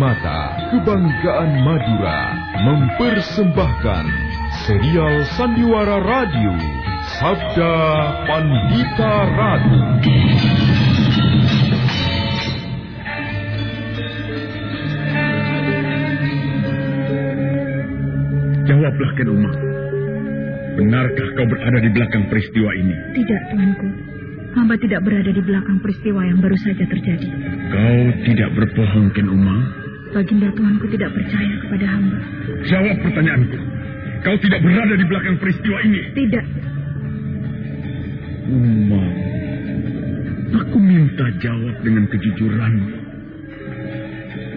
333 Karimata, Kebanggaan Madura, mempersembahkan serial Sandiwara Radio, Sabda Pandita Ratu. Jawablah, Ken Umang. Benarkah kau berada di belakang peristiwa ini? Tidak, tuanku. Hamba tidak berada di belakang peristiwa yang baru saja terjadi. Kau tidak berbohong, Ken Umang? Baginda tuanku tidak percaya kepada hamba. Jawab pertanyaanku. Kau tidak berada di belakang peristiwa ini? Tidak. Umang, aku minta jawab dengan kejujuran.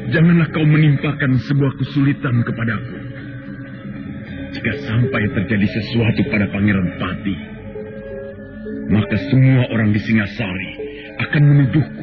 Janganlah kau menimpakan sebuah kesulitan kepadaku. Jika sampai terjadi sesuatu pada Pangeran Pati, maka semua orang di Singasari akan menuduhku.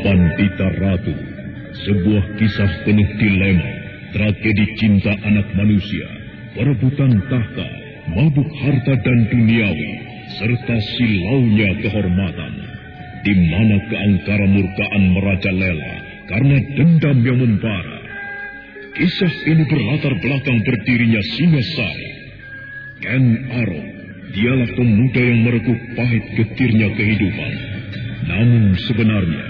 Pandita Ratu, sebuah kisah penuh dilema, tragedi cinta anak manusia, perebutan tahta, mabuk harta dan duniawi, serta silaunya kehormatan, di mana keangkara murkaan merajalela karena dendam yang membara. Kisah ini berlatar belakang berdirinya Singasari. Ken Arok, dialah pemuda yang merekup pahit getirnya kehidupan. Namun sebenarnya,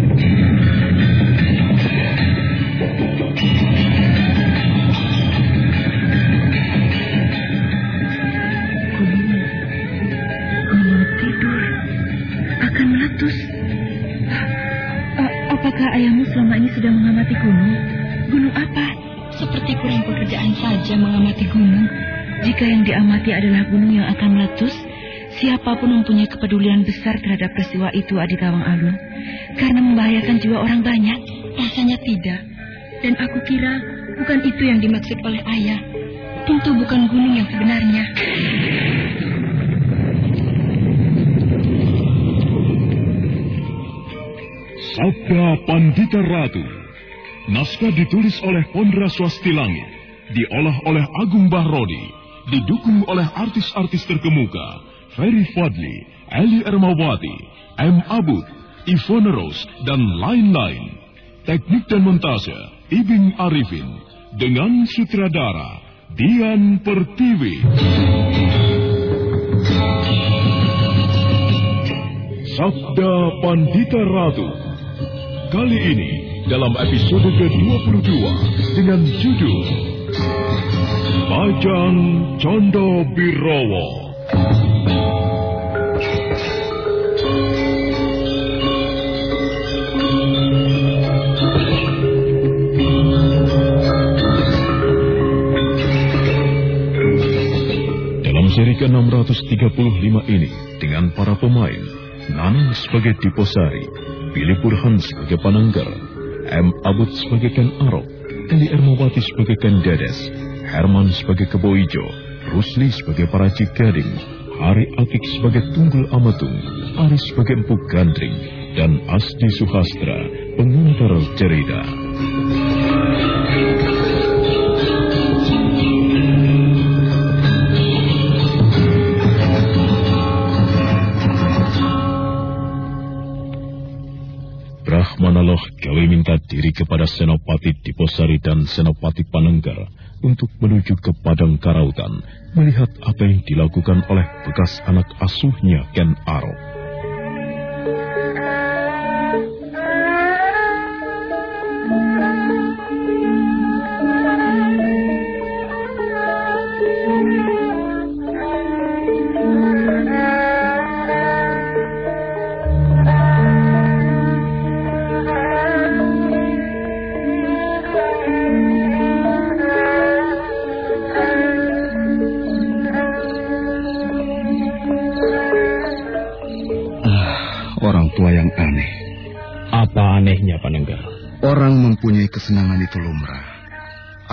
Siapa pun mempunyai kepedulian besar terhadap peristiwa itu Aditawang Alun, karena membahayakan jiwa orang banyak. Rasanya tidak. Dan aku kira bukan itu yang dimaksud oleh ayah. Tentu bukan gunung yang sebenarnya. Sabda Pandita Ratu. Naskah ditulis oleh Pondra Swasti Langit, diolah oleh Agung Bahrodi, didukung oleh artis-artis terkemuka, Ferry Fadli, Eli Ermawati, M. Abud, Ivone Rose, dan lain-lain. Teknik dan montase, Ibing Arifin, dengan sutradara, Dian Pertiwi. Sabda Pandita Ratu. Kali ini dalam episode ke-22 dengan judul Bajang Condo Birowo. Seri ke-635 ini dengan para pemain Nanang sebagai Diposari, Billy Burhan sebagai Pananggar, M. Abud sebagai Ken Arok, Eli Ermawati sebagai Ken Dedes, Herman sebagai Keboijo, Rusli sebagai Paraci Gading, Hari Akik sebagai Tunggul Amatung, Aris sebagai Empuk Gandring, dan Asdi Suhastra, pengantar cerita. Kepada Senopati Diposari dan Senopati Panenggar untuk menuju ke Padang Karautan melihat apa yang dilakukan oleh bekas anak asuhnya Ken Arok.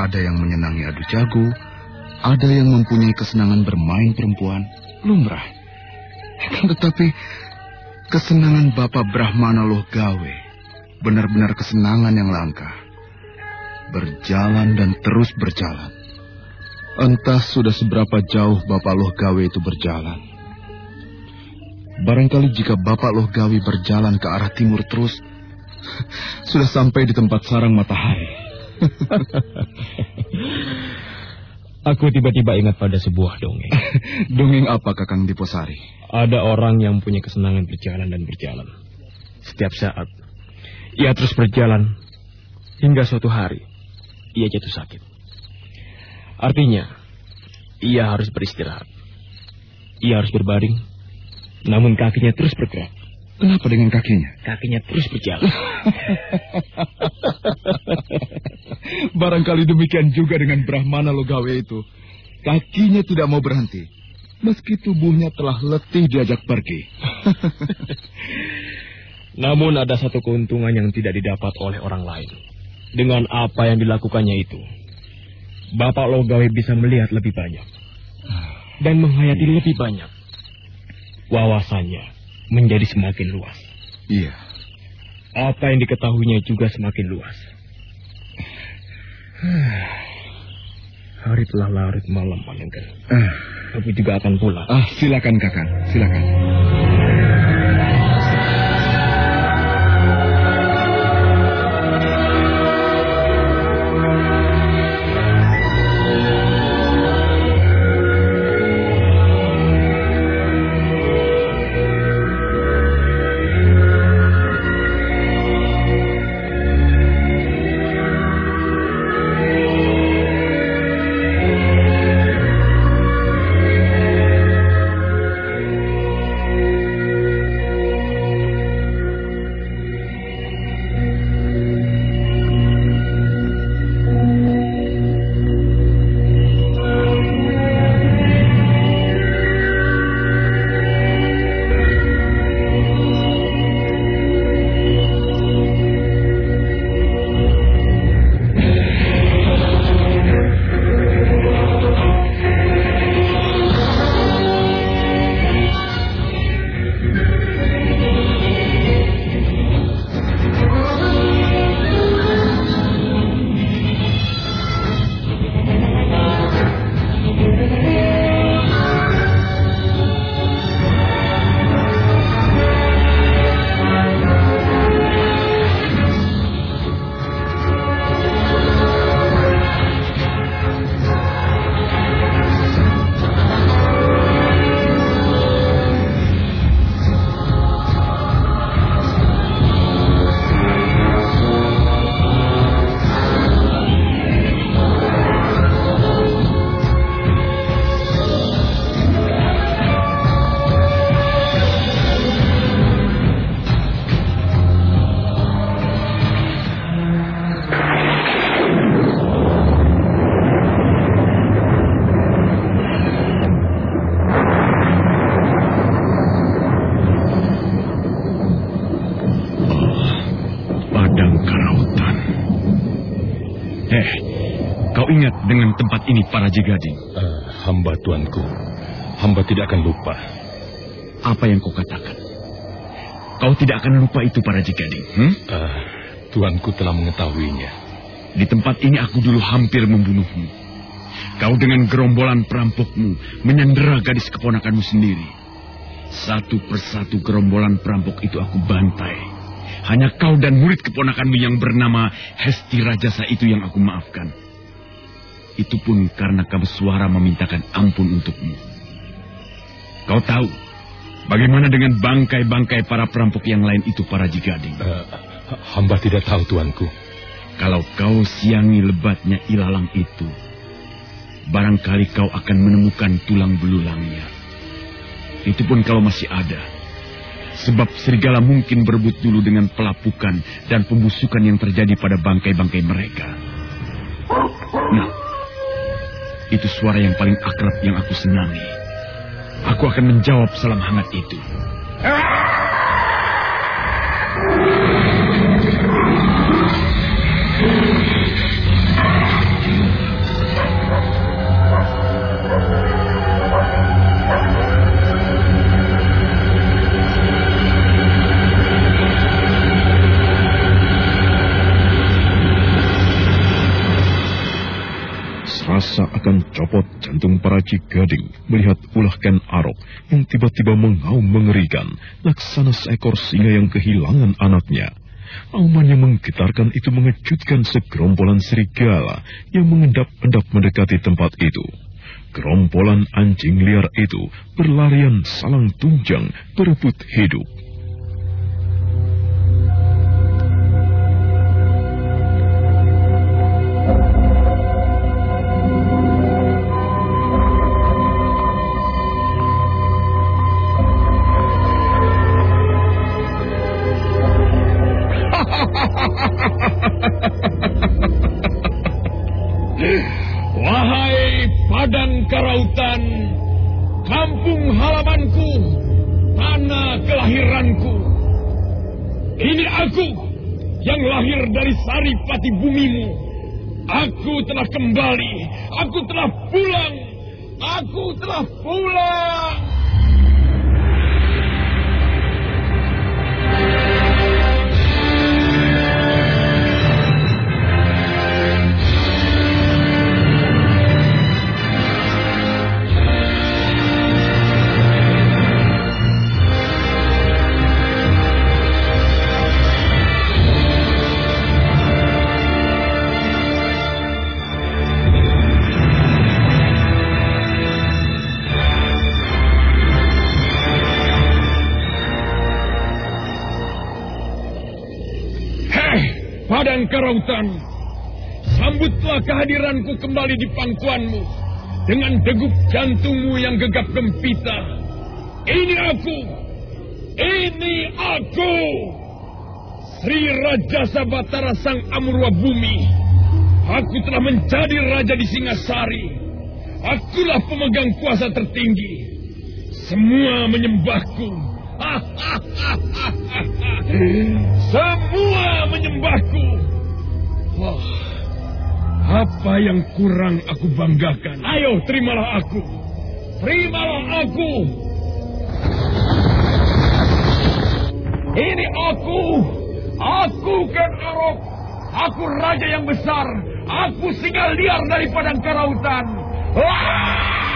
Ada yang menyenangi adu jago, ada yang mempunyai kesenangan bermain perempuan, lumrah. Tetapi kesenangan Bapak Brahmana Loh Gawe benar-benar kesenangan yang langka. Berjalan dan terus berjalan. Entah sudah seberapa jauh Bapak Loh Gawe itu berjalan. Barangkali jika Bapak Loh Gawe berjalan ke arah timur terus, sudah sampai di tempat sarang matahari. Aku tiba-tiba ingat pada sebuah dongeng. dongeng apa Kakang Diposari? Ada orang yang punya kesenangan berjalan dan berjalan. Setiap saat, ia terus berjalan hingga suatu hari ia jatuh sakit. Artinya, ia harus beristirahat. Ia harus berbaring, namun kakinya terus bergerak. Kenapa dengan kakinya? Kakinya terus berjalan. Barangkali demikian juga dengan Brahmana Logawe itu. Kakinya tidak mau berhenti. Meski tubuhnya telah letih diajak pergi. Namun ada satu keuntungan yang tidak didapat oleh orang lain. Dengan apa yang dilakukannya itu. Bapak Logawe bisa melihat lebih banyak. Dan menghayati lebih banyak. Wawasannya menjadi semakin luas. Iya. Apa yang diketahuinya juga semakin luas. Hari telah larut malam, Manengker. Ah. Aku juga akan pulang. Ah, silakan kakak, silakan. Para Gading? Uh, hamba tuanku, hamba tidak akan lupa. Apa yang kau katakan? Kau tidak akan lupa itu para Gading? Hmm? Uh, tuanku telah mengetahuinya. Di tempat ini aku dulu hampir membunuhmu. Kau dengan gerombolan perampokmu menyandera gadis keponakanmu sendiri. Satu persatu gerombolan perampok itu aku bantai. Hanya kau dan murid keponakanmu yang bernama Hesti Rajasa itu yang aku maafkan. Itu pun karena suara memintakan ampun untukmu. Kau tahu bagaimana dengan bangkai-bangkai para perampok yang lain itu para jigading? Uh, hamba tidak tahu tuanku. Kalau kau siangi lebatnya ilalang itu, barangkali kau akan menemukan tulang belulangnya. Itu pun kalau masih ada. Sebab serigala mungkin berebut dulu dengan pelapukan dan pembusukan yang terjadi pada bangkai-bangkai mereka. Nah, itu suara yang paling akrab yang aku senangi. Aku akan menjawab salam hangat itu. merasa akan copot jantung para Cigading melihat ulah Ken Arok yang tiba-tiba mengaum mengerikan laksana seekor singa yang kehilangan anaknya. Auman yang menggetarkan itu mengejutkan segerombolan serigala yang mengendap-endap mendekati tempat itu. Gerombolan anjing liar itu berlarian salang tunjang berebut hidup. Aku yang lahir dari sari pati bumimu. Aku telah kembali, aku telah pulang, aku telah pulang. Padang Karautan, sambutlah kehadiranku kembali di pangkuanmu dengan degup jantungmu yang gegap gempita. Ini aku, ini aku, Sri Raja Sabatara Sang Amurwa Bumi. Aku telah menjadi raja di Singasari. Akulah pemegang kuasa tertinggi. Semua menyembahku. Semua menyembahku. Wah, apa yang kurang aku banggakan? Ayo, terimalah aku. Terimalah aku. Ini aku. Aku Ken Arok. Aku raja yang besar. Aku singa liar dari padang karautan. Wah!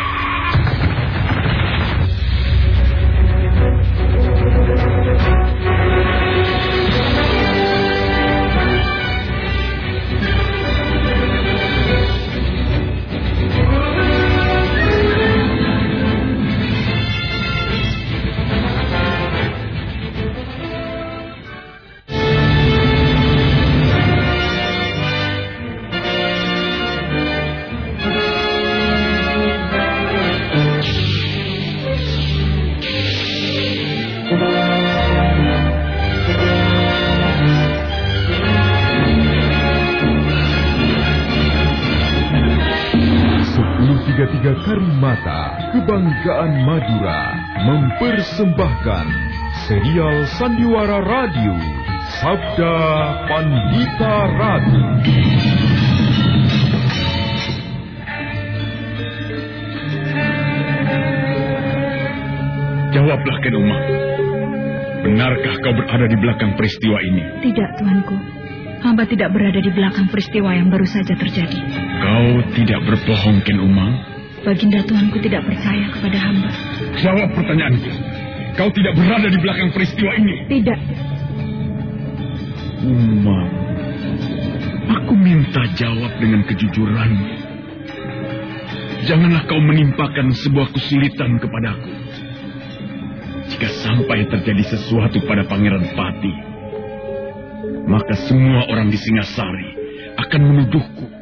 Kebanggaan Madura mempersembahkan serial Sandiwara Radio Sabda Pandita Ratu. Jawablah Ken Umang. Benarkah kau berada di belakang peristiwa ini? Tidak, Tuanku. Hamba tidak berada di belakang peristiwa yang baru saja terjadi. Kau tidak berbohong, Ken Umang? Baginda Tuanku tidak percaya kepada hamba. Jawab pertanyaanku. Kau tidak berada di belakang peristiwa ini? Tidak. Umar, aku minta jawab dengan kejujuran. Janganlah kau menimpakan sebuah kesulitan kepadaku. Jika sampai terjadi sesuatu pada Pangeran Pati, maka semua orang di Singasari akan menuduhku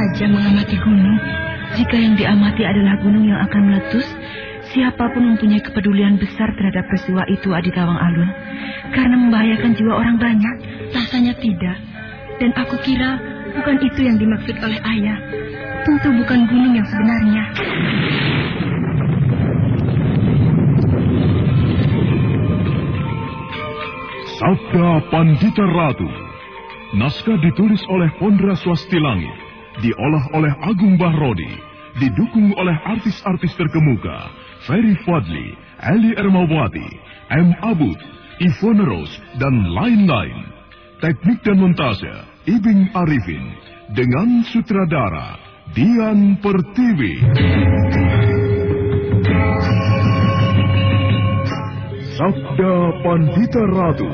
Saja mengamati gunung. Jika yang diamati adalah gunung yang akan meletus, siapa pun mempunyai kepedulian besar terhadap peristiwa itu Aditawang Alun. Karena membahayakan jiwa orang banyak. Rasanya tidak. Dan aku kira bukan itu yang dimaksud oleh ayah. Tentu bukan gunung yang sebenarnya. Sabda Pandita Ratu. Naskah ditulis oleh Pondra Swastilangi, diolah oleh Agung Bahrodi, didukung oleh artis-artis terkemuka, Ferry Fadli, Ali Ermawati, M. Abud, Ivone Rose, dan lain-lain. Teknik dan montase, Ibing Arifin, dengan sutradara, Dian Pertiwi. Sabda Pandita Ratu.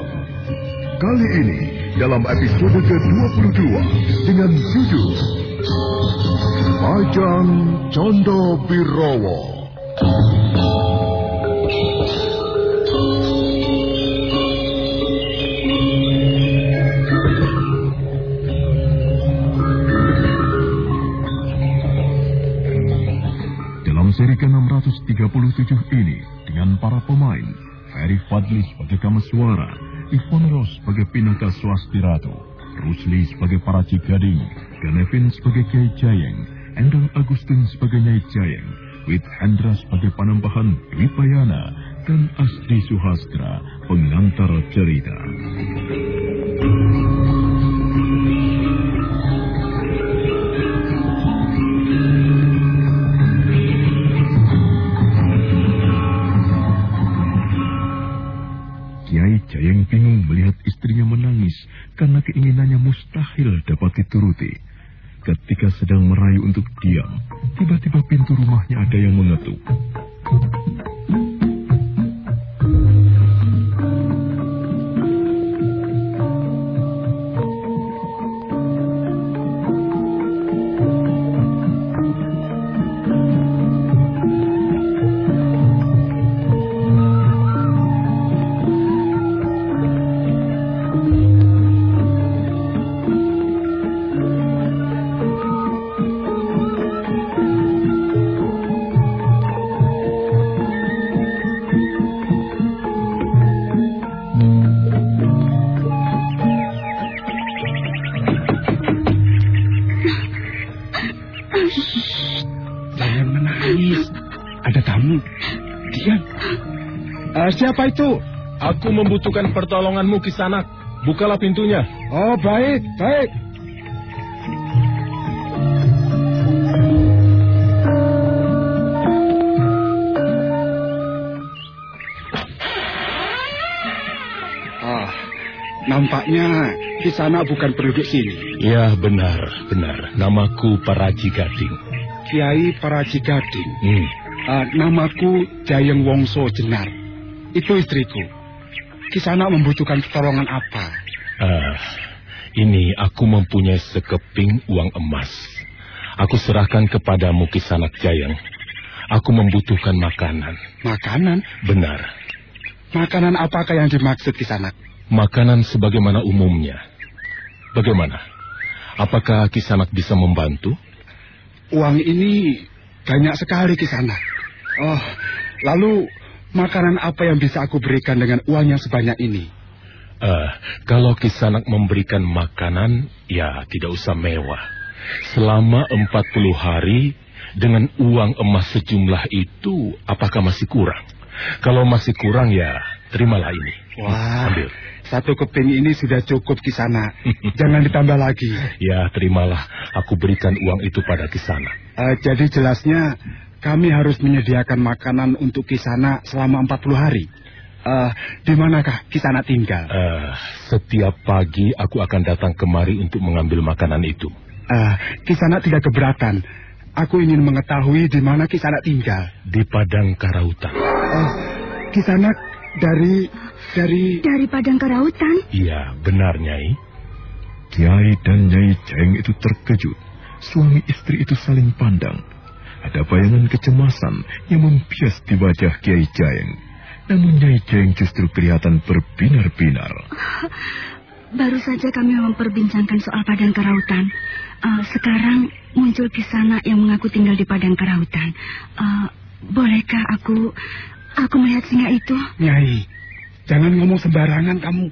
Kali ini dalam episode ke-22 dengan judul Pajang Condo Birowo. Dalam seri ke-637 ini dengan para pemain Ferry Fadli sebagai Kamaswara, Ivon Ros sebagai Pinaka Swastiratu, Rusli sebagai Paraci Gading, Ganevin sebagai Kiai Jayeng, Endang Agustin sebagai Nyai Jayeng, Wit Hendra sebagai Panembahan Dwi Payana, dan Asdi Suhastra pengantar cerita. Kiai Jayeng bingung melihat istrinya menangis karena keinginannya mustahil dapat dituruti. Ketika sedang merayu untuk diam, tiba-tiba pintu rumahnya ada yang mengetuk. Aku membutuhkan pertolonganmu, Kisanak. Bukalah pintunya. Oh, baik, baik. Ah, nampaknya di sana bukan penduduk sini. Ya benar, benar. Namaku Paraji Gading. Kiai Paraji Gading. Hmm. Ah, namaku Jayeng Wongso Jenar. Itu istriku. Kisana membutuhkan pertolongan apa? Ah, ini aku mempunyai sekeping uang emas. Aku serahkan kepadamu Kisanak Jayang. Aku membutuhkan makanan. Makanan? Benar. Makanan apakah yang dimaksud Kisanak? Makanan sebagaimana umumnya. Bagaimana? Apakah Kisanak bisa membantu? Uang ini banyak sekali Kisanak. Oh, lalu makanan apa yang bisa aku berikan dengan uang yang sebanyak ini? Ah, kalau Kisanak memberikan makanan, ya tidak usah mewah. Selama 40 hari, dengan uang emas sejumlah itu, apakah masih kurang? Kalau masih kurang ya, terimalah ini. Wah, Ambil. satu keping ini sudah cukup Kisana. Jangan ditambah lagi. Ya, terimalah. Aku berikan uang itu pada Kisana. Uh, jadi jelasnya kami harus menyediakan makanan untuk Kisana selama 40 hari. Uh, di manakah Kisana tinggal? Uh, setiap pagi aku akan datang kemari untuk mengambil makanan itu. Uh, Kisana tidak keberatan. Aku ingin mengetahui di mana Kisanak tinggal. Di Padang Karautan. Oh, Kisanak dari dari dari Padang Karautan? Iya, benar Nyai. Kiai dan Nyai Jeng itu terkejut. Suami istri itu saling pandang. Ada bayangan kecemasan yang membias di wajah Kiai Jeng. Namun Nyai Jeng justru kelihatan berbinar-binar. Baru saja kami memperbincangkan soal Padang Karautan. Uh, sekarang muncul kisana yang mengaku tinggal di Padang Karautan. Uh, bolehkah aku aku melihat singa itu? Nyai, jangan ngomong sembarangan kamu.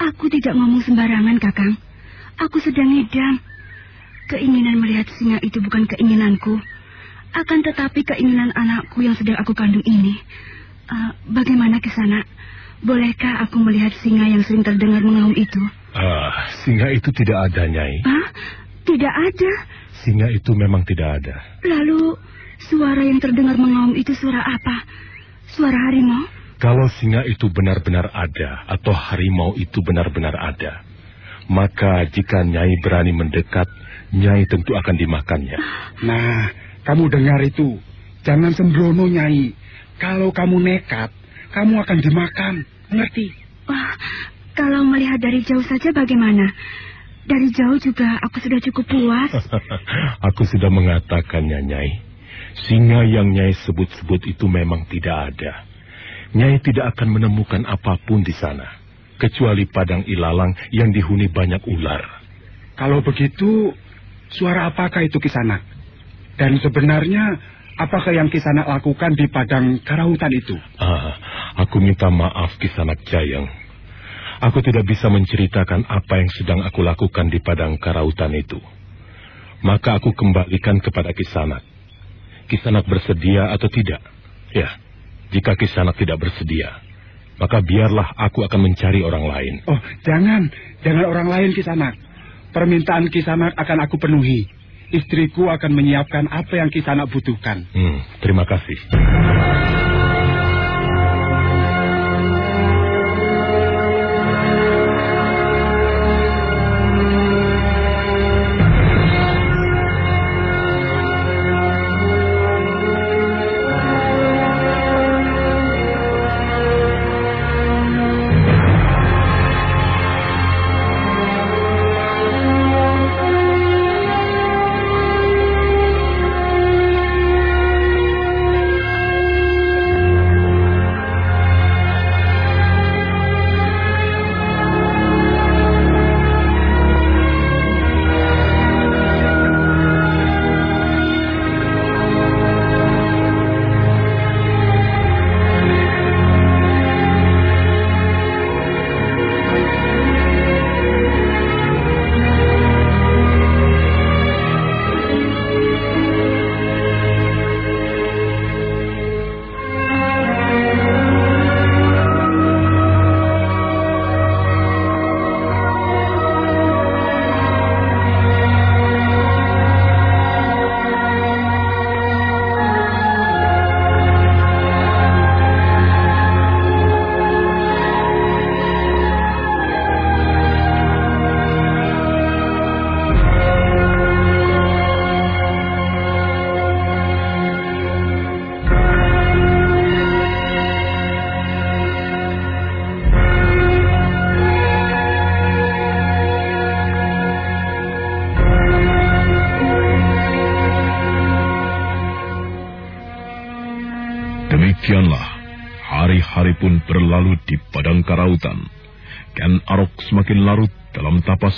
Aku tidak ngomong sembarangan, Kakang. Aku sedang ngedam. Keinginan melihat singa itu bukan keinginanku. Akan tetapi keinginan anakku yang sedang aku kandung ini. Uh, bagaimana kisana? Bolehkah aku melihat singa yang sering terdengar mengaum itu? Ah, singa itu tidak ada, Nyai. Hah? Tidak ada? Singa itu memang tidak ada. Lalu, suara yang terdengar mengaum itu suara apa? Suara harimau? Kalau singa itu benar-benar ada, atau harimau itu benar-benar ada, maka jika Nyai berani mendekat, Nyai tentu akan dimakannya. Nah, kamu dengar itu. Jangan sembrono, Nyai. Kalau kamu nekat, kamu akan dimakan. Ngerti? Wah, kalau melihat dari jauh saja bagaimana? Dari jauh juga aku sudah cukup puas. aku sudah mengatakannya, Nyai. Singa yang Nyai sebut-sebut itu memang tidak ada. Nyai tidak akan menemukan apa pun di sana. Kecuali padang ilalang yang dihuni banyak ular. Kalau begitu, suara apakah itu kisanak? Dan sebenarnya, apakah yang kisanak lakukan di padang karautan itu? Ah, aku minta maaf kisanak Jayang. Aku tidak bisa menceritakan apa yang sedang aku lakukan di padang karautan itu. Maka aku kembalikan kepada Kisanak. Kisanak bersedia atau tidak? Ya, jika Kisanak tidak bersedia, maka biarlah aku akan mencari orang lain. Oh, jangan. Jangan orang lain, Kisanak. Permintaan Kisanak akan aku penuhi. Istriku akan menyiapkan apa yang Kisanak butuhkan. Hmm, terima kasih.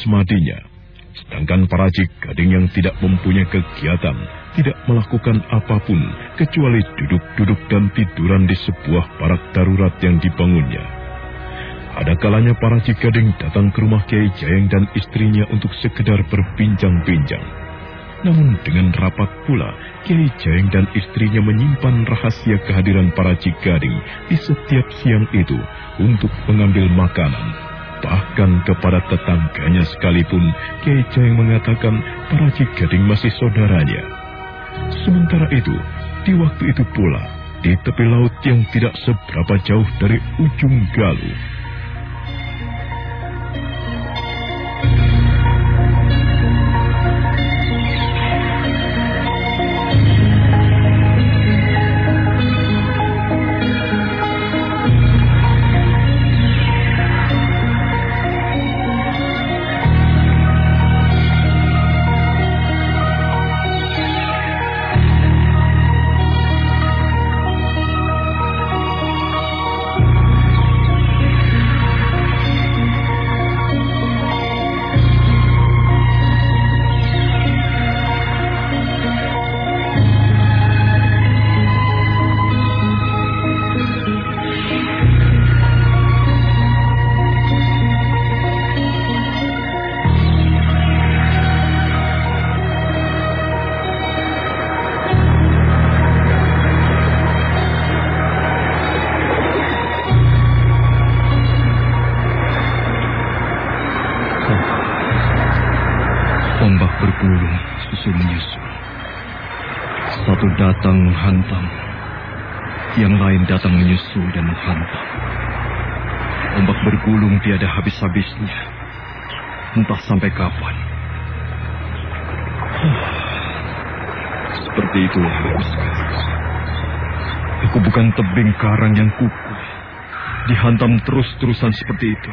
Madinya. Sedangkan para gading yang tidak mempunyai kegiatan, tidak melakukan apa pun kecuali duduk-duduk dan tiduran di sebuah barak darurat yang dibangunnya. Ada kalanya para gading datang ke rumah Kiai Jayeng dan istrinya untuk sekedar berbincang-bincang. Namun dengan rapat pula, Kiai Jaeng dan istrinya menyimpan rahasia kehadiran para Cigading di setiap siang itu untuk mengambil makanan. Bahkan kepada tetangganya sekalipun, Kiai Jaeng mengatakan para Cigading masih saudaranya. Sementara itu, di waktu itu pula, di tepi laut yang tidak seberapa jauh dari ujung Galuh, habis-habisnya. Entah sampai kapan. Seperti itulah aku sekarang. Aku bukan tebing karang yang kukuh. Dihantam terus-terusan seperti itu.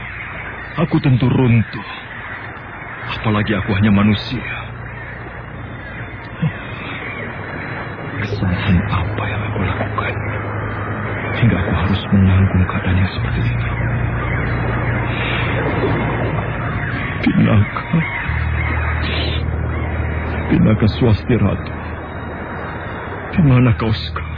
Aku tentu runtuh. Apalagi aku hanya manusia. Kesalahan apa yang aku lakukan hingga aku harus menanggung keadaan yang seperti ini? Pinaka, Pinaka Swasti Ratu, di mana kau sekarang?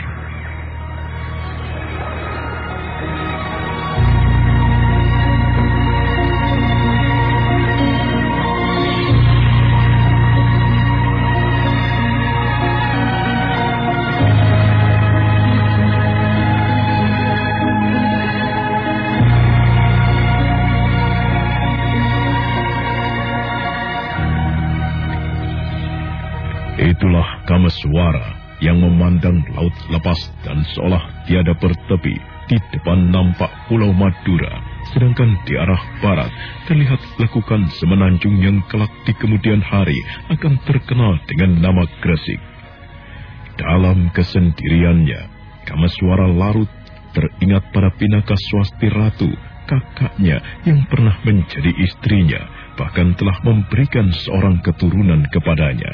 Bertepi di depan nampak pulau Madura, sedangkan di arah barat terlihat lekukan semenanjung yang kelak di kemudian hari akan terkenal dengan nama Gresik. Dalam kesendiriannya, Kamaswara larut teringat pada Pinaka Swasti Ratu, kakaknya yang pernah menjadi istrinya, bahkan telah memberikan seorang keturunan kepadanya.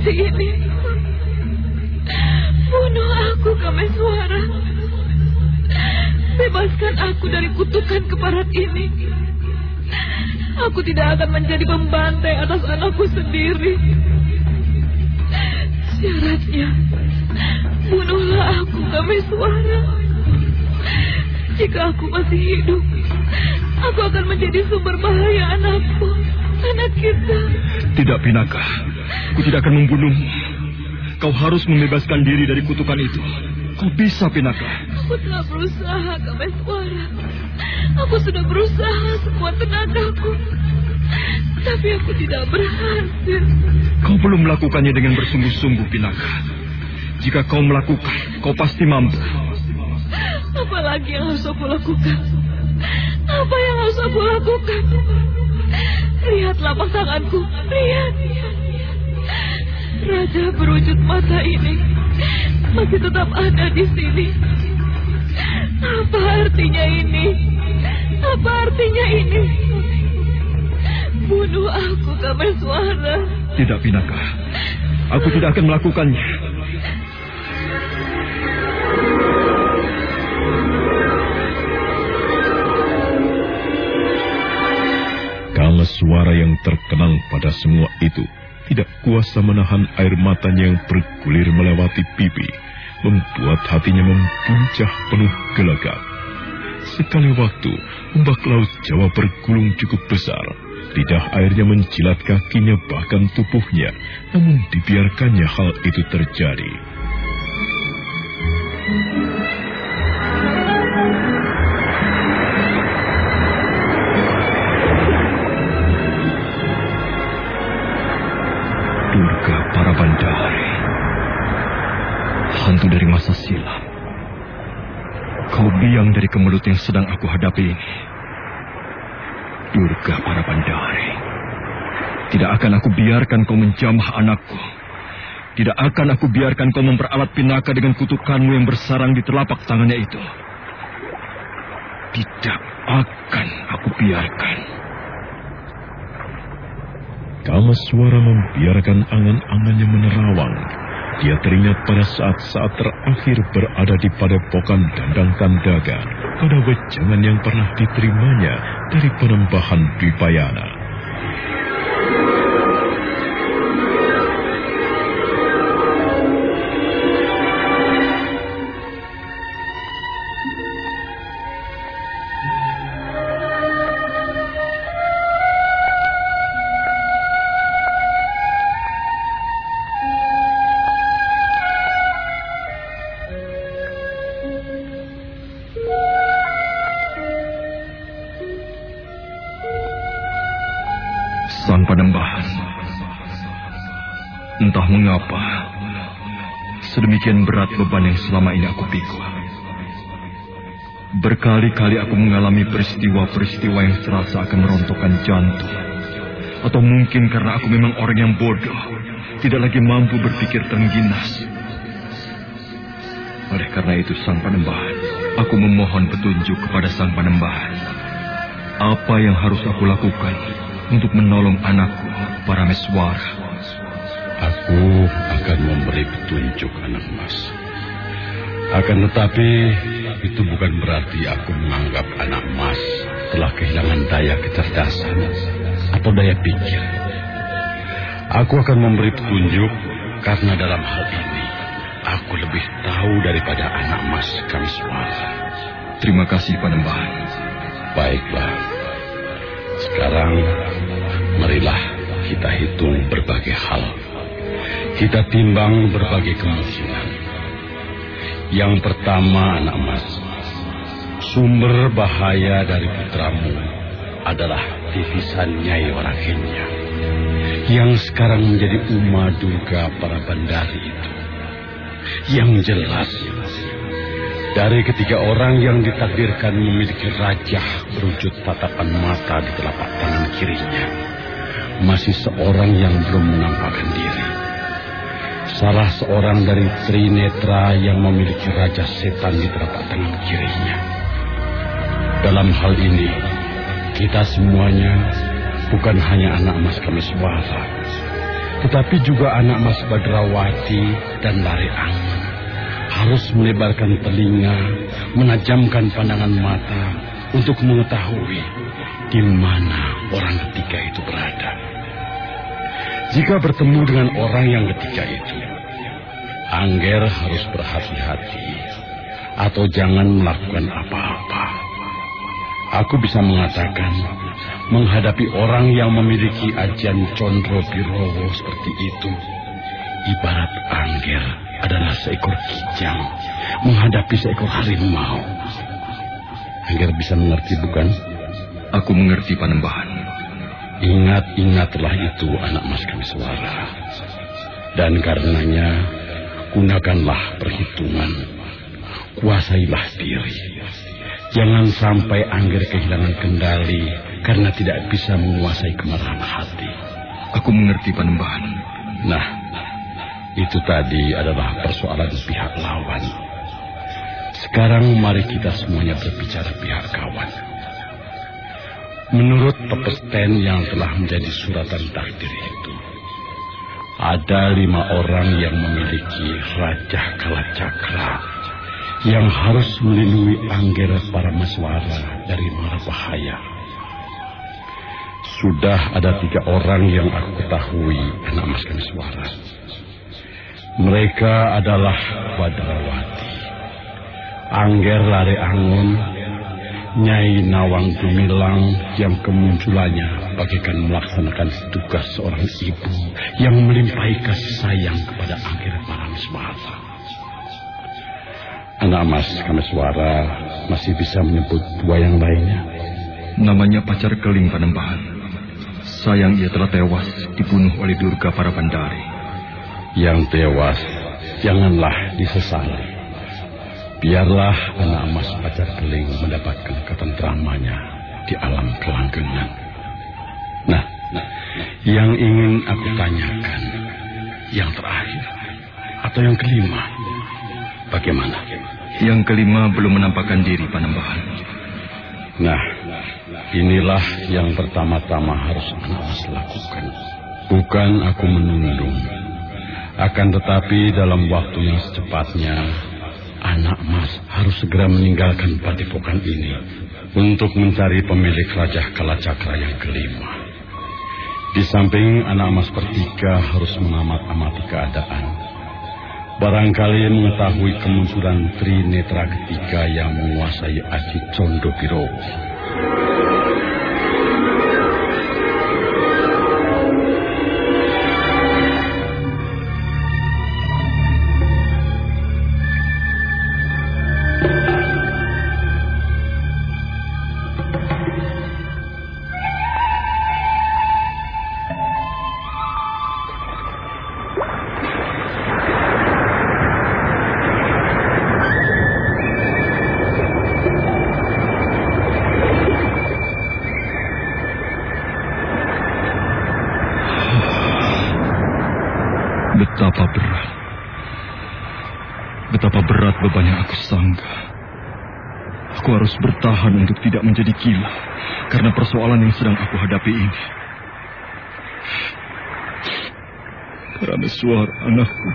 seperti ini. Bunuh aku, Kameswara. Bebaskan aku dari kutukan keparat ini. Aku tidak akan menjadi pembantai atas anakku sendiri. Syaratnya, bunuhlah aku, Kameswara. Jika aku masih hidup, aku akan menjadi sumber bahaya anakku, anak kita. Tidak, Pinaka harus membebaskan diri dari kutukan itu. Kau bisa, Pinaka. Aku telah berusaha, Kameswara. Aku sudah berusaha sekuat tenagaku. Tapi aku tidak berhasil. Kau belum melakukannya dengan bersungguh-sungguh, Pinaka. Jika kau melakukan, kau pasti mampu. Apalagi yang harus aku lakukan? Apa yang harus aku lakukan? Lihatlah pasanganku, lihat. Raja berwujud mata ini masih tetap ada di sini. Apa artinya ini? Apa artinya ini? Bunuh aku, suara. Tidak, Pinaka. Aku tidak akan melakukannya. Kala suara yang terkenang pada semua itu tidak kuasa menahan air matanya yang bergulir melewati pipi, membuat hatinya mempuncah penuh gelagap. Sekali waktu, ombak laut Jawa bergulung cukup besar. Lidah airnya menjilat kakinya bahkan tubuhnya, namun dibiarkannya hal itu terjadi. Hantu dari masa silam. Kau biang dari kemelut yang sedang aku hadapi ini. Durga para bandari. Tidak akan aku biarkan kau menjamah anakku. Tidak akan aku biarkan kau memperalat pinaka dengan kutukanmu yang bersarang di telapak tangannya itu. Tidak akan aku biarkan. Kala suara membiarkan angan-angannya menerawang. Dia teringat pada saat-saat terakhir berada di padepokan Dandang Kandaga pada wejangan yang pernah diterimanya dari penembahan Dwipayana. Sedemikian berat beban yang selama ini aku pikul. Berkali-kali aku mengalami peristiwa-peristiwa yang serasa akan merontokkan jantung. Atau mungkin karena aku memang orang yang bodoh, tidak lagi mampu berpikir terengginas. Oleh karena itu, Sang Panembahan, aku memohon petunjuk kepada Sang Panembahan. Apa yang harus aku lakukan untuk menolong anakku, para meswara. Aku akan memberi petunjuk anak mas. Akan tetapi itu bukan berarti aku menganggap anak mas telah kehilangan daya kecerdasan atau daya pikir. Aku akan memberi petunjuk karena dalam hal ini aku lebih tahu daripada anak mas kami suara. Terima kasih, Panembahan. Baiklah. Sekarang marilah kita hitung berbagai hal. Kita timbang berbagai kemungkinan. Yang pertama, anak mas, sumber bahaya dari putramu adalah titisan Nyai Warakenya yang sekarang menjadi Uma Durga para bandari itu. Yang jelas, dari ketiga orang yang ditakdirkan memiliki raja berwujud tatapan mata di telapak tangan kirinya, masih seorang yang belum menampakkan diri. Salah seorang dari Trinetra yang memiliki raja setan di telapak tangan kirinya. Dalam hal ini, kita semuanya bukan hanya anak mas kami suara, tetapi juga anak mas Badrawati dan Lareang harus melebarkan telinga, menajamkan pandangan mata untuk mengetahui di mana orang ketiga itu berada. Jika bertemu dengan orang yang ketiga itu, Angger harus berhati-hati atau jangan melakukan apa-apa. Aku bisa mengatakan, menghadapi orang yang memiliki ajian Condro Birowo seperti itu, ibarat Angger adalah seekor kijang menghadapi seekor harimau. Angger bisa mengerti bukan? Aku mengerti, Panembahan. Ingat-ingatlah itu anak mas kami suara. Dan karenanya, gunakanlah perhitungan. Kuasailah diri. Jangan sampai Angger kehilangan kendali karena tidak bisa menguasai kemarahan hati. Aku mengerti Panembahan. Nah, itu tadi adalah persoalan pihak lawan. Sekarang mari kita semuanya berbicara pihak kawan. Menurut pepesten yang telah menjadi suratan takdir itu, ada lima orang yang memiliki Raja Kalacakra yang harus melindungi Angger para Maswara dari mara bahaya. Sudah ada tiga orang yang aku ketahui anak mas. Mereka adalah Badrawati, Angger Lare Angon, Nyai Nawang Gumilang yang kemunculannya bagaikan melaksanakan tugas seorang ibu yang melimpahi kasih sayang kepada Angger Parameswara. Anak Mas Kameswara masih bisa menyebut dua yang lainnya. Namanya pacar keling Panembahan. Sayang ia telah tewas dibunuh oleh Durga para bandari. Yang tewas, janganlah disesali. Biarlah anak emas pacar keling mendapatkan ketenteramannya di alam kelanggengan. Nah, yang ingin aku tanyakan, yang terakhir atau yang kelima, bagaimana? Yang kelima belum menampakkan diri, Panembahan. Nah, inilah yang pertama-tama harus anak emas lakukan. Bukan aku menundung. Akan tetapi dalam waktu yang secepatnya anak mas harus segera meninggalkan padepokan ini untuk mencari pemilik Raja Kalacakra yang kelima. Di samping anak mas bertiga harus mengamat-amati keadaan. Barangkali mengetahui kemunculan Trinetra ketiga yang menguasai Aji Condo. Hadapi ini. Karena suara anakku.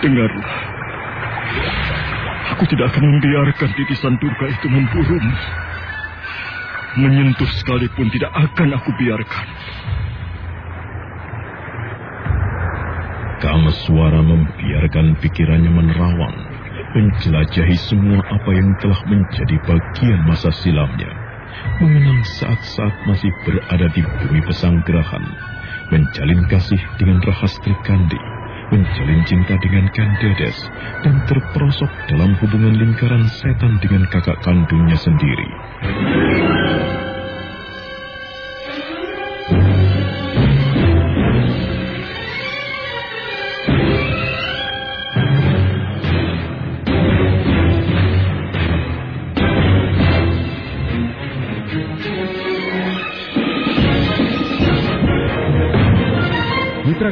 Dengarlah. Aku tidak akan membiarkan titisan durga itu memburumu. Menyentuh sekalipun tidak akan aku biarkan. Kameswara membiarkan pikirannya menerawang, menjelajahi semua apa yang telah menjadi bagian masa silamnya, mengenang saat-saat masih berada di bumi pesanggerahan, menjalin kasih dengan Rahastri Kandi, menjalin cinta dengan Kandedes, dan terperosok dalam hubungan lingkaran setan dengan kakak kandungnya sendiri.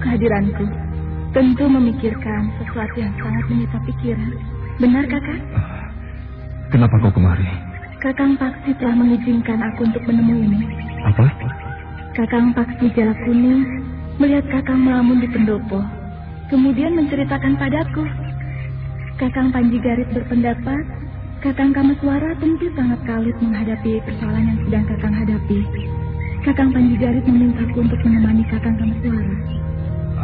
Kehadiranku. Tentu memikirkan sesuatu yang sangat menyita pikiran. Benar, kakak? Kenapa kau kemari? Kakang Paksi telah mengizinkan aku untuk menemuimu. Apa? Kakang Paksi Jala Kuning melihat kakang melamun di pendopo. Kemudian menceritakan padaku. Kakang Panji Garit berpendapat Kakang Kamaswara tentu sangat kalut menghadapi persoalan yang sedang Kakang hadapi. Kakang Panji Garit memintaku untuk menemani Kakang Kamaswara.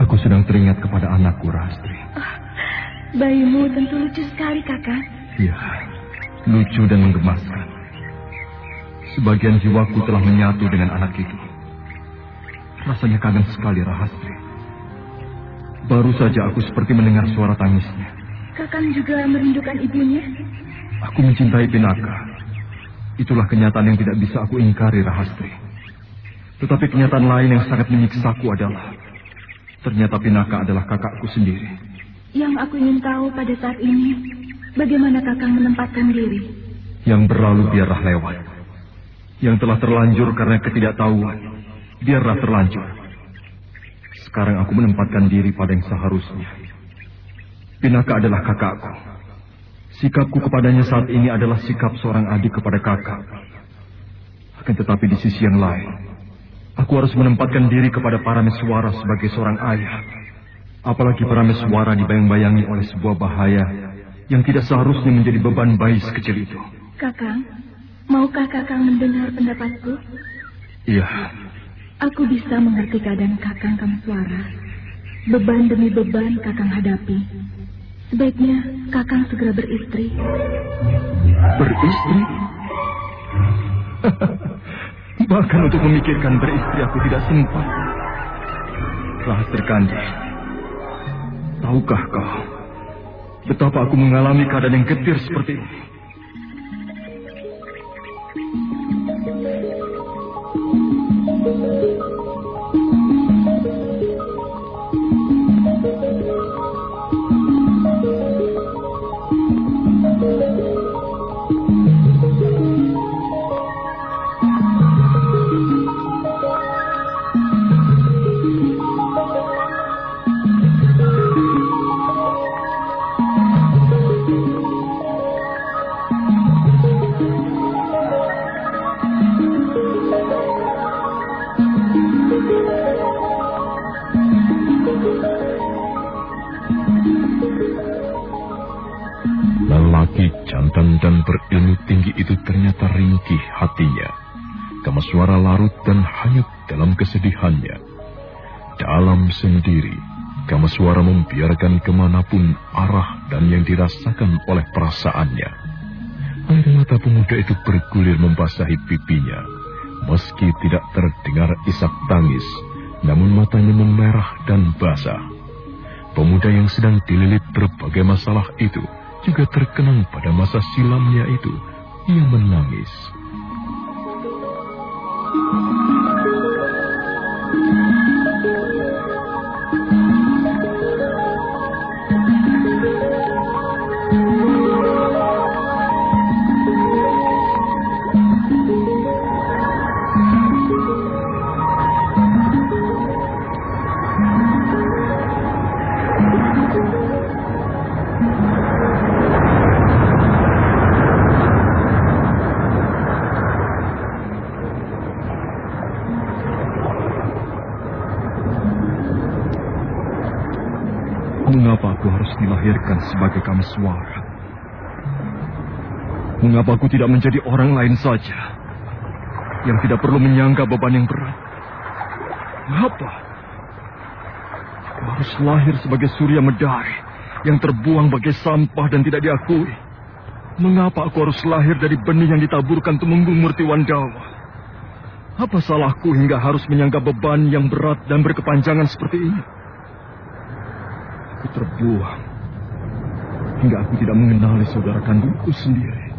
Aku sedang teringat kepada anakku, Rastri. Oh, bayimu tentu lucu sekali, kakak. Iya, lucu dan menggemaskan. Sebagian jiwaku telah menyatu dengan anak itu. Rasanya kangen sekali, Rahastri. Baru saja aku seperti mendengar suara tangisnya. Kakang juga merindukan ibunya? Aku mencintai Pinaka. Itulah kenyataan yang tidak bisa aku ingkari, Rahastri. Tetapi kenyataan lain yang sangat menyiksaku adalah Ternyata Pinaka adalah kakakku sendiri. Yang aku ingin tahu pada saat ini, bagaimana kakak menempatkan diri? Yang berlalu biarlah lewat. Yang telah terlanjur karena ketidaktahuan, biarlah terlanjur. Sekarang aku menempatkan diri pada yang seharusnya. Pinaka adalah kakakku. Sikapku kepadanya saat ini adalah sikap seorang adik kepada kakak. Akan tetapi di sisi yang lain, Aku harus menempatkan diri kepada para meswara sebagai seorang ayah. Apalagi para meswara dibayang-bayangi oleh sebuah bahaya yang tidak seharusnya menjadi beban bayi sekecil itu. Kakang, maukah kakang mendengar pendapatku? Iya. Aku bisa mengerti keadaan kakang kamu suara. Beban demi beban kakang hadapi. Sebaiknya kakang segera beristri. Beristri? Bahkan untuk memikirkan beristri aku tidak sempat. Rahas terkandi. Tahukah kau betapa aku mengalami keadaan yang getir seperti ini? Dan berilmu tinggi itu ternyata ringkih hatinya. Kamaswara larut dan hanyut dalam kesedihannya. Dalam sendiri, Kamaswara membiarkan ke mana pun arah dan yang dirasakan oleh perasaannya. Air mata pemuda itu bergulir membasahi pipinya. Meski tidak terdengar isak tangis, namun matanya memerah dan basah. Pemuda yang sedang dililit berbagai masalah itu juga terkenang pada masa silamnya itu Ia menangis. Dilahirkan sebagai Kameswara? Mengapa aku tidak menjadi orang lain saja yang tidak perlu menyangka beban yang berat? Mengapa? Aku harus lahir sebagai Surya Medari yang terbuang bagai sampah dan tidak diakui. Mengapa aku harus lahir dari benih yang ditaburkan Tumenggung Murti Wandawa? Apa salahku hingga harus menyangka beban yang berat dan berkepanjangan seperti ini? Aku terbuang hingga aku tidak mengenali saudara kandungku sendiri.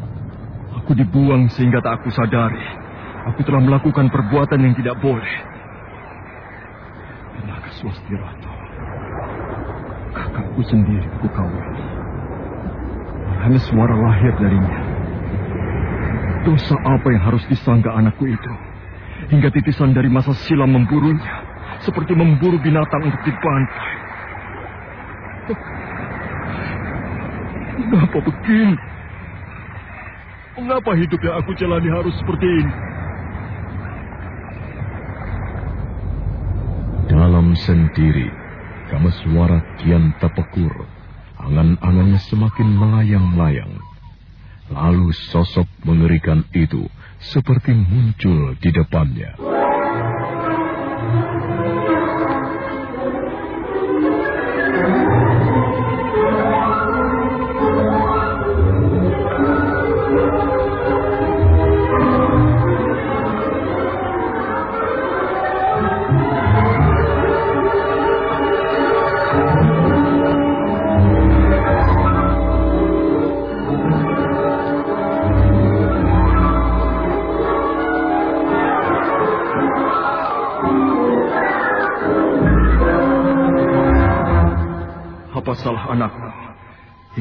Aku dibuang sehingga tak aku sadari. Aku telah melakukan perbuatan yang tidak boleh. Pinaka Swastirato. Kakakku sendiri aku kawin. Hanya suara lahir darinya. Dosa apa yang harus disangka anakku itu? Hingga titisan dari masa silam memburunya. Seperti memburu binatang untuk dibantai. Mengapa begini? Mengapa hidup yang aku jalani harus seperti ini? Dalam sendiri, Kameswara kian terpekur. Angan-angannya semakin melayang-layang. Lalu sosok mengerikan itu seperti muncul di depannya.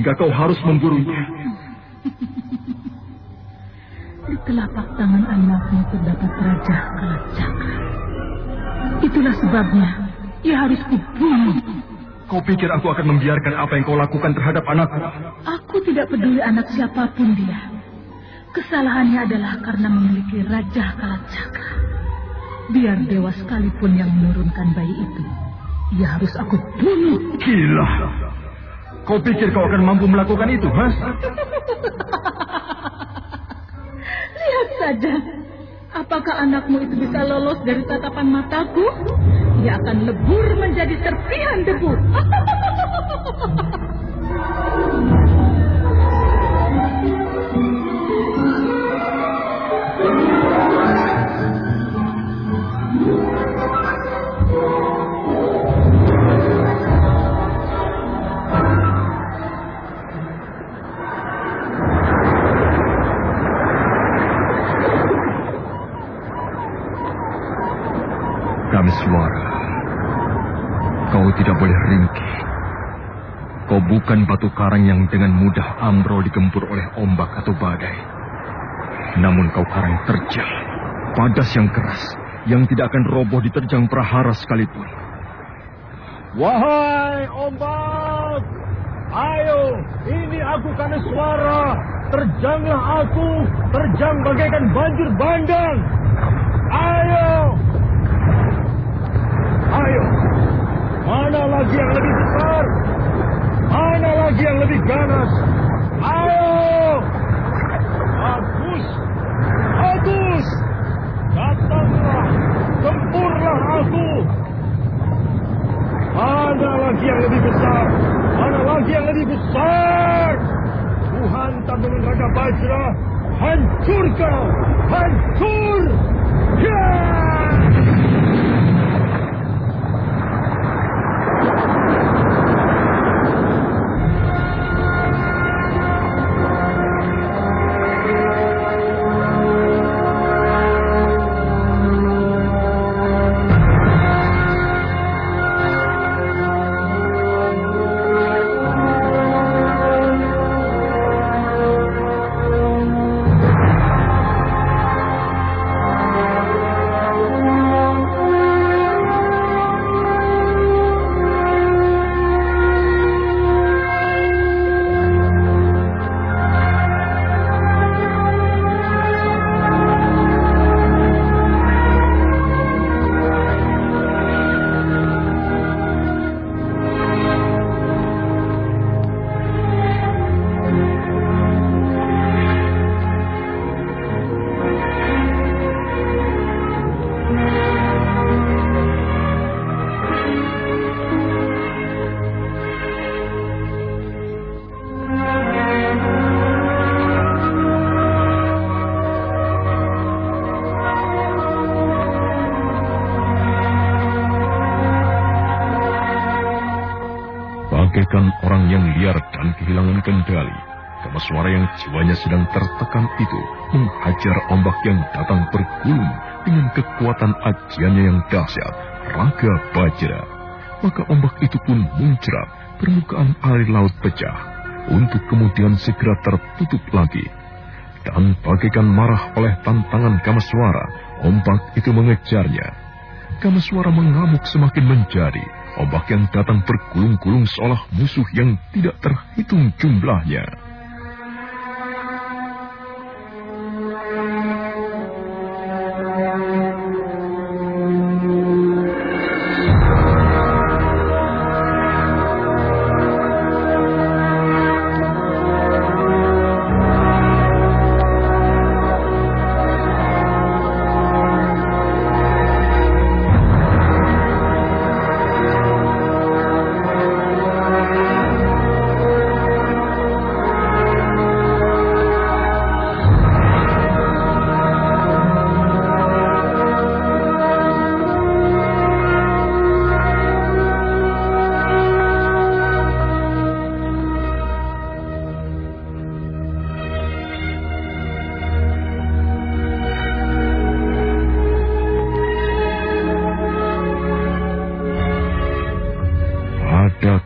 Hingga kau harus memburunya? Di telapak tangan anakmu terdapat raja kalacakra. Itulah sebabnya ia harus kubunuh. Kau pikir aku akan membiarkan apa yang kau lakukan terhadap anakku? Aku tidak peduli anak siapa pun dia. Kesalahannya adalah karena memiliki raja kalacakra. Biar dewa sekalipun yang menurunkan bayi itu, ia harus aku bunuh. Gila. Kau pikir kau akan mampu melakukan itu, Mas? Lihat saja. Apakah anakmu itu bisa lolos dari tatapan mataku? Ia akan lebur menjadi serpihan debu. bukan batu karang yang dengan mudah ambrol digempur oleh ombak atau badai. Namun kau karang terjal, padas yang keras, yang tidak akan roboh diterjang prahara sekalipun. Wahai ombak, ayo, ini aku karena suara. Terjanglah aku, terjang bagaikan banjir bandang. Ayo, ayo, mana lagi yang lebih besar? Mana lagi yang lebih ganas? Ayo, Agus, Agus, datanglah, gempurlah aku. Mana lagi yang lebih besar? Mana lagi yang lebih besar? Tuhan tak dengan Raja Bajra, hancur kau! Hancur! Ya! Sedang tertekan itu menghajar ombak yang datang bergulung dengan kekuatan ajiannya yang dahsyat, raga bajra. Maka ombak itu pun muncrat, permukaan air laut pecah, untuk kemudian segera tertutup lagi. Dan bagaikan marah oleh tantangan Kamaswara, ombak itu mengejarnya. Kamaswara mengamuk semakin menjadi, ombak yang datang bergulung-gulung seolah musuh yang tidak terhitung jumlahnya.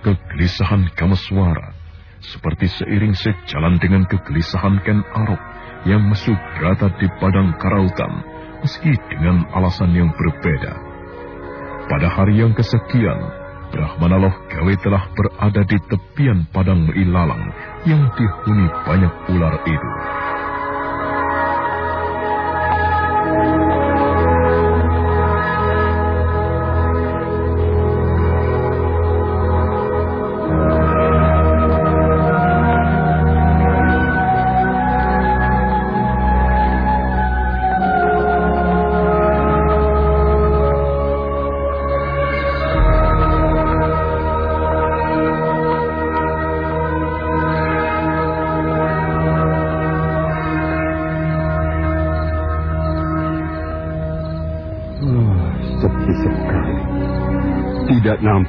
Kegelisahan Kamaswara, seperti seiring sejalan dengan kegelisahan Ken Arok yang mesuk berada di padang karautan, meski dengan alasan yang berbeda. Pada hari yang kesekian, Brahmana Loh Gawe telah berada di tepian padang Meilalang yang dihuni banyak ular itu.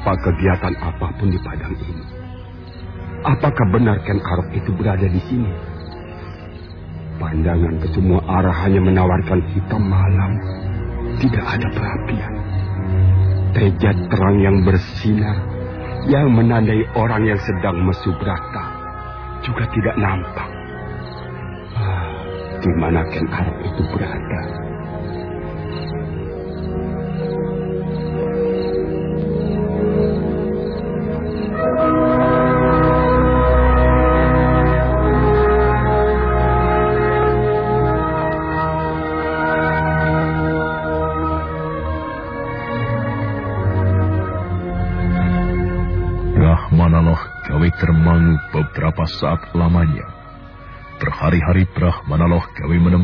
Nampak kegiatan apa pun di padang ini. Apakah benar Ken Arok itu berada di sini? Pandangan ke semua arah hanya menawarkan hitam malam. Tidak ada perapian. Tejat terang yang bersinar yang menandai orang yang sedang mesubrata juga tidak nampak. Ah, di mana Ken Arok itu berada?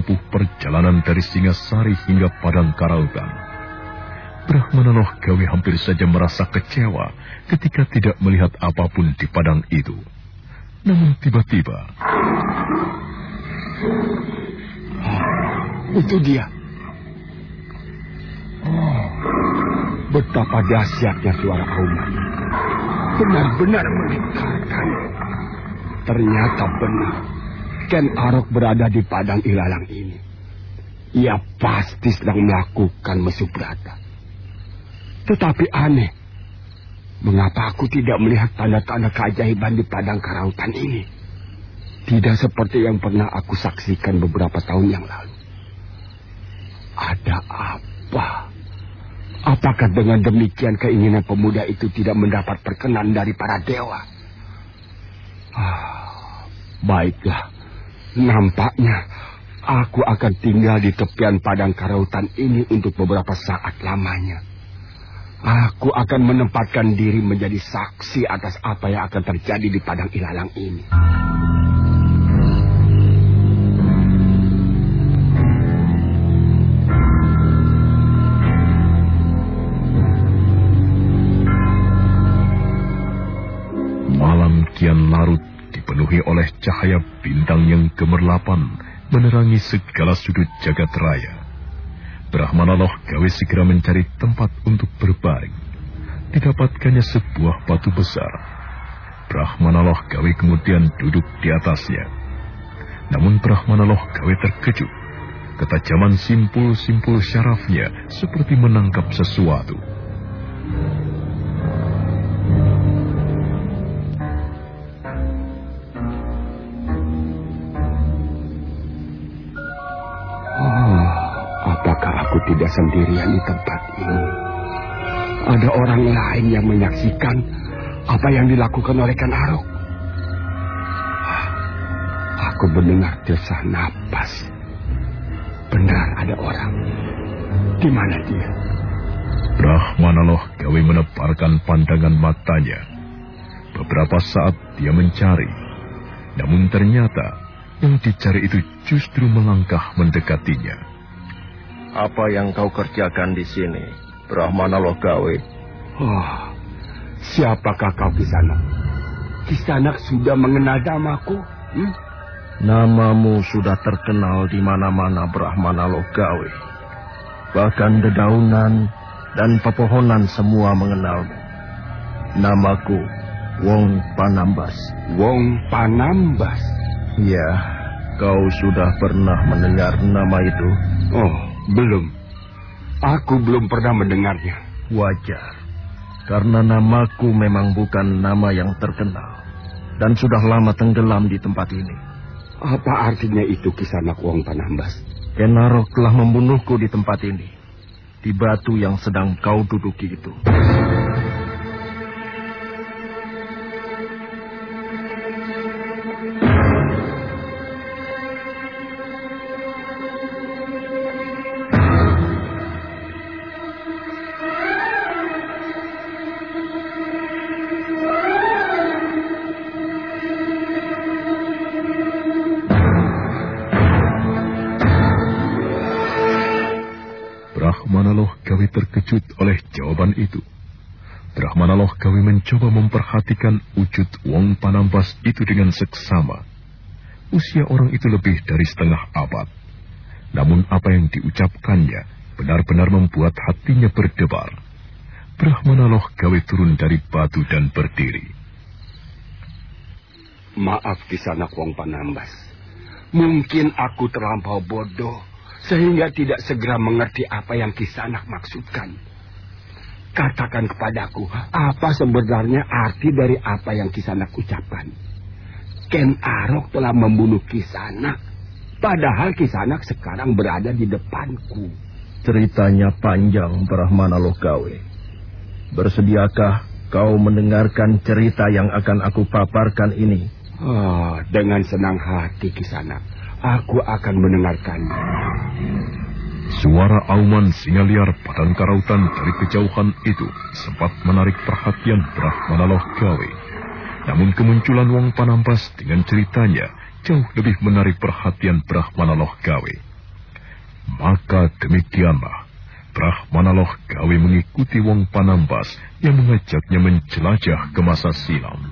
Menempuh perjalanan dari Singasari hingga Padang Karautan. Brahmana Loh Gawe hampir saja merasa kecewa ketika tidak melihat apa pun di padang itu. Namun tiba-tiba... Oh, itu dia. Oh, betapa dahsyatnya suara auman. Benar-benar menggetarkan. Ternyata benar. Ken Arok berada di padang ilalang ini. Ia pasti sedang melakukan mesubrata. Tetapi aneh. Mengapa aku tidak melihat tanda-tanda keajaiban di padang karautan ini? Tidak seperti yang pernah aku saksikan beberapa tahun yang lalu. Ada apa? Apakah dengan demikian keinginan pemuda itu tidak mendapat perkenan dari para dewa? Ah, Baiklah, nampaknya aku akan tinggal di tepian padang karautan ini untuk beberapa saat lamanya. Aku akan menempatkan diri menjadi saksi atas apa yang akan terjadi di padang ilalang ini. Malam kian larut dipenuhi oleh cahaya bintang yang gemerlapan menerangi segala sudut jagat raya. Brahmana Loh gawe segera mencari tempat untuk berbaring. Didapatkannya sebuah batu besar. Brahmana Loh Gawe kemudian duduk di atasnya. Namun Brahmana Loh Gawe terkejut. Ketajaman simpul-simpul syarafnya seperti menangkap sesuatu. Apakah aku tidak sendirian di tempat ini? Ada orang lain yang menyaksikan apa yang dilakukan oleh Kan Arok. Aku mendengar desah napas. Benar ada orang. Di mana dia? Brahmana Loh Gawe menebarkan pandangan matanya. Beberapa saat dia mencari. Namun ternyata yang dicari itu justru melangkah mendekatinya. Apa yang kau kerjakan di sini, Brahmana Loh Gawe? Oh, siapakah kau Kisanak? Kisanak sudah mengenal namaku. Hmm? Namamu sudah terkenal di mana-mana Brahmana Loh Gawe. Bahkan dedaunan dan pepohonan semua mengenalmu. Namaku Wong Panambas. Wong Panambas? Ya, kau sudah pernah mendengar nama itu? Oh, belum. Aku belum pernah mendengarnya. Wajar. Karena namaku memang bukan nama yang terkenal. Dan sudah lama tenggelam di tempat ini. Apa artinya itu kisanak Wong Panambas? Kenarok telah membunuhku di tempat ini. Di batu yang sedang kau duduki itu. Gawe mencoba memperhatikan wujud Wong Panambas itu dengan seksama. Usia orang itu lebih dari setengah abad. Namun apa yang diucapkannya benar-benar membuat hatinya berdebar. Brahmana Loh Gawe turun dari batu dan berdiri. Maaf kisanak Wong Panambas. Mungkin aku terlampau bodoh sehingga tidak segera mengerti apa yang Kisanak maksudkan. Katakan kepadaku, apa sebenarnya arti dari apa yang Kisanak ucapkan? Ken Arok telah membunuh Kisanak, padahal Kisanak sekarang berada di depanku. Ceritanya panjang, Brahmana Logawe. Bersediakah kau mendengarkan cerita yang akan aku paparkan ini? Oh, dengan senang hati Kisanak. Aku akan mendengarkannya. Suara auman singa liar padang karautan dari kejauhan itu sempat menarik perhatian Brahmana Loh Gawe. Namun kemunculan Wong Panampas dengan ceritanya jauh lebih menarik perhatian Brahmana Loh Gawe. Maka demikianlah Brahmana Loh Gawe mengikuti Wong Panambas yang mengajaknya menjelajah ke masa silam.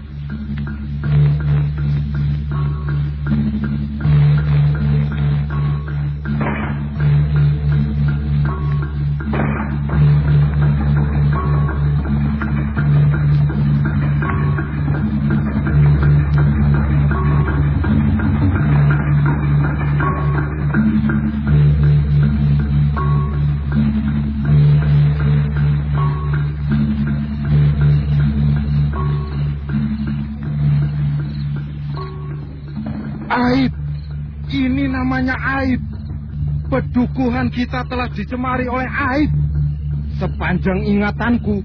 Pedukuhan kita telah dicemari oleh aib. Sepanjang ingatanku,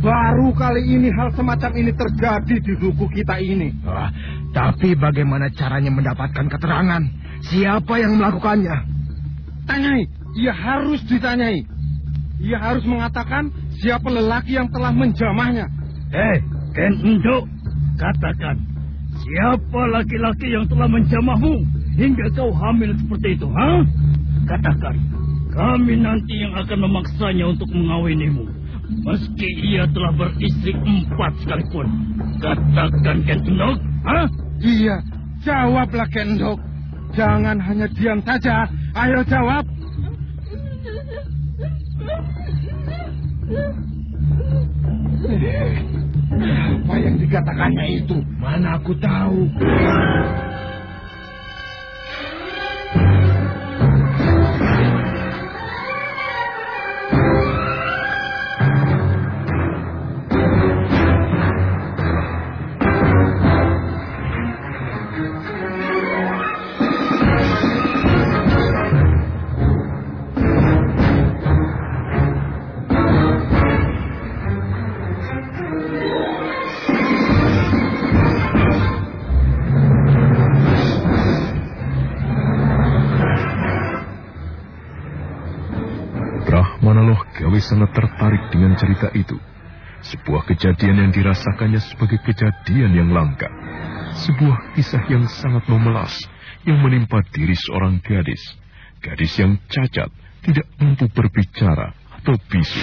baru kali ini hal semacam ini terjadi di duku kita ini. Ah, tapi bagaimana caranya mendapatkan keterangan? Siapa yang melakukannya? Tanyai, ia harus ditanyai. Ia harus mengatakan siapa lelaki yang telah menjamahnya. Eh, Ken Endok, katakan, siapa laki-laki yang telah menjamahmu hingga kau hamil seperti itu, ha? Katakan, kami nanti yang akan memaksanya untuk mengawinimu. Meski ia telah beristri empat sekalipun. Katakan, Ken Endok, ha? Iya, jawablah Kendok. Jangan hanya diam saja. Ayo jawab. Apa yang dikatakannya itu? Mana aku tahu. Sangat tertarik dengan cerita itu. Sebuah kejadian yang dirasakannya sebagai kejadian yang langka. Sebuah kisah yang sangat memelas yang menimpa diri seorang gadis. Gadis yang cacat, tidak mampu berbicara atau bisu.